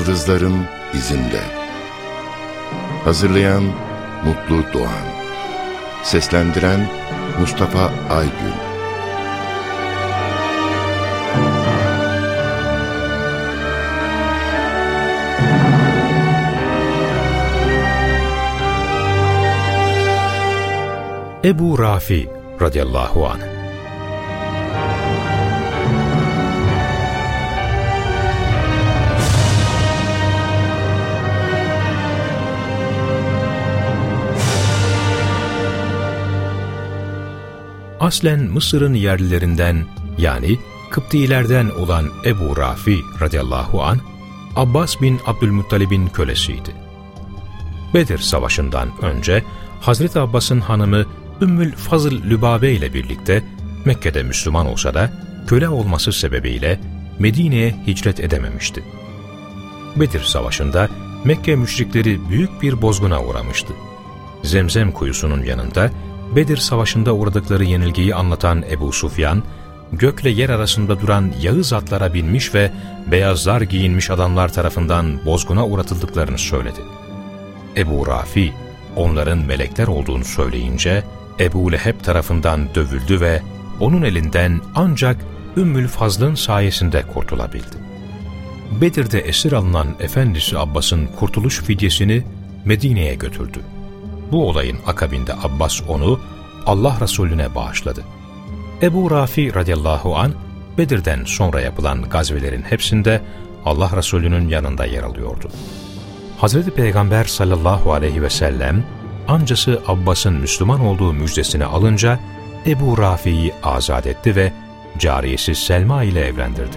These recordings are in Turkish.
Yıldızların izinde. Hazırlayan Mutlu Doğan. Seslendiren Mustafa Aygün. Ebu Rafi radıyallahu anh Aslen Mısır'ın yerlilerinden yani Kıptilerden olan Ebu Rafi radıyallahu an Abbas bin Abdülmuttalib'in kölesiydi. Bedir Savaşı'ndan önce Hazreti Abbas'ın hanımı Ümmül Fazıl Lübabe ile birlikte Mekke'de Müslüman olsa da köle olması sebebiyle Medine'ye hicret edememişti. Bedir Savaşı'nda Mekke müşrikleri büyük bir bozguna uğramıştı. Zemzem kuyusunun yanında Bedir Savaşı'nda uğradıkları yenilgiyi anlatan Ebu Sufyan, gökle yer arasında duran yağız atlara binmiş ve beyazlar giyinmiş adamlar tarafından bozguna uğratıldıklarını söyledi. Ebu Rafi, onların melekler olduğunu söyleyince, Ebu Leheb tarafından dövüldü ve onun elinden ancak Ümmül Fazl'ın sayesinde kurtulabildi. Bedir'de esir alınan Efendisi Abbas'ın kurtuluş fidyesini Medine'ye götürdü. Bu olayın akabinde Abbas onu Allah Resulüne bağışladı. Ebu Rafi radıyallahu an Bedir'den sonra yapılan gazvelerin hepsinde Allah Resulü'nün yanında yer alıyordu. Hazreti Peygamber sallallahu aleyhi ve sellem amcası Abbas'ın Müslüman olduğu müjdesini alınca Ebu Rafi'yi azat etti ve cariyesi Selma ile evlendirdi.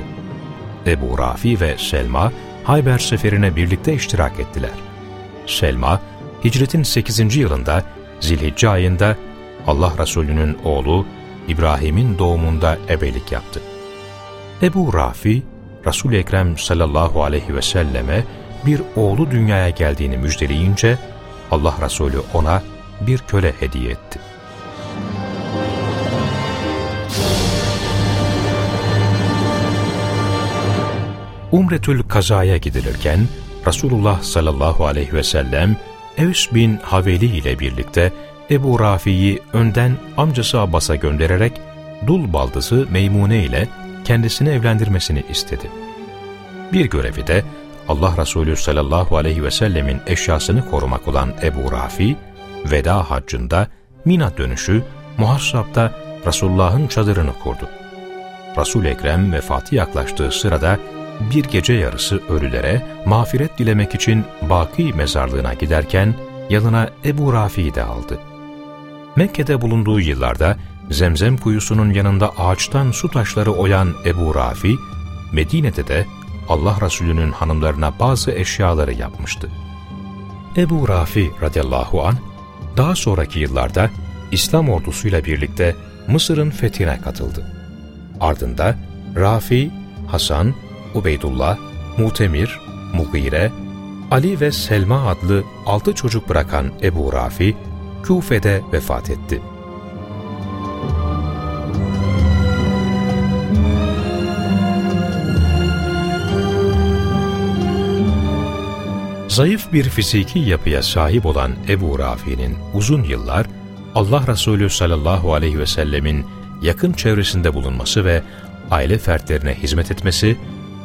Ebu Rafi ve Selma Hayber seferine birlikte iştirak ettiler. Selma, hicretin 8. yılında Zilhicce ayında Allah Resulü'nün oğlu İbrahim'in doğumunda ebelik yaptı. Ebu Rafi, Resul-i Ekrem sallallahu aleyhi ve selleme bir oğlu dünyaya geldiğini müjdeleyince Allah Resulü ona bir köle hediye etti. Umretül Kaza'ya gidilirken Resulullah sallallahu aleyhi ve sellem Evs bin Haveli ile birlikte Ebu Rafi'yi önden amcası Abbas'a göndererek dul baldızı Meymune ile kendisini evlendirmesini istedi. Bir görevi de Allah Resulü sallallahu aleyhi ve sellemin eşyasını korumak olan Ebu Rafi, veda haccında Mina dönüşü Muhassab'da Resulullah'ın çadırını kurdu. Resul-i Ekrem vefatı yaklaştığı sırada bir gece yarısı ölülere mağfiret dilemek için Baki mezarlığına giderken yanına Ebu Rafi'yi de aldı. Mekke'de bulunduğu yıllarda Zemzem kuyusunun yanında ağaçtan su taşları oyan Ebu Rafi, Medine'de de Allah Resulü'nün hanımlarına bazı eşyaları yapmıştı. Ebu Rafi radıyallahu an daha sonraki yıllarda İslam ordusuyla birlikte Mısır'ın fethine katıldı. Ardında Rafi, Hasan, Ubeydullah, Mutemir, Mugire, Ali ve Selma adlı altı çocuk bırakan Ebu Rafi, Küfe'de vefat etti. Zayıf bir fiziki yapıya sahip olan Ebu Rafi'nin uzun yıllar Allah Resulü sallallahu aleyhi ve sellemin yakın çevresinde bulunması ve aile fertlerine hizmet etmesi,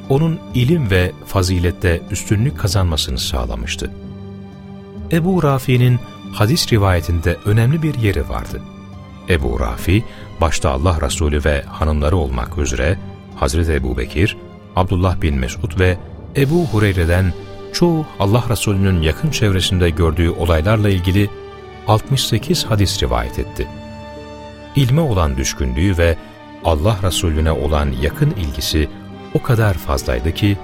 onun ilim ve fazilette üstünlük kazanmasını sağlamıştı. Ebu Rafi'nin hadis rivayetinde önemli bir yeri vardı. Ebu Rafi, başta Allah Resulü ve hanımları olmak üzere Hazreti Ebu Bekir, Abdullah bin Mesud ve Ebu Hureyre'den çoğu Allah Resulü'nün yakın çevresinde gördüğü olaylarla ilgili 68 hadis rivayet etti. İlme olan düşkünlüğü ve Allah Resulüne olan yakın ilgisi o kadar fazlaydı ki,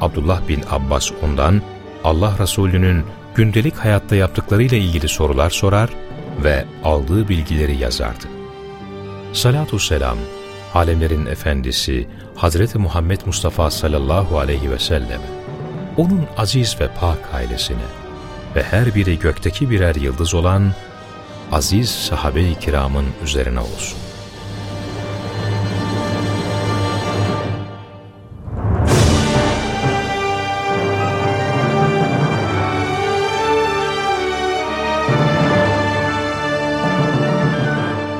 Abdullah bin Abbas ondan Allah Resulü'nün gündelik hayatta yaptıklarıyla ilgili sorular sorar ve aldığı bilgileri yazardı. Salatü selam, alemlerin efendisi Hazreti Muhammed Mustafa sallallahu aleyhi ve selleme, onun aziz ve pak ailesine ve her biri gökteki birer yıldız olan aziz sahabe-i kiramın üzerine olsun.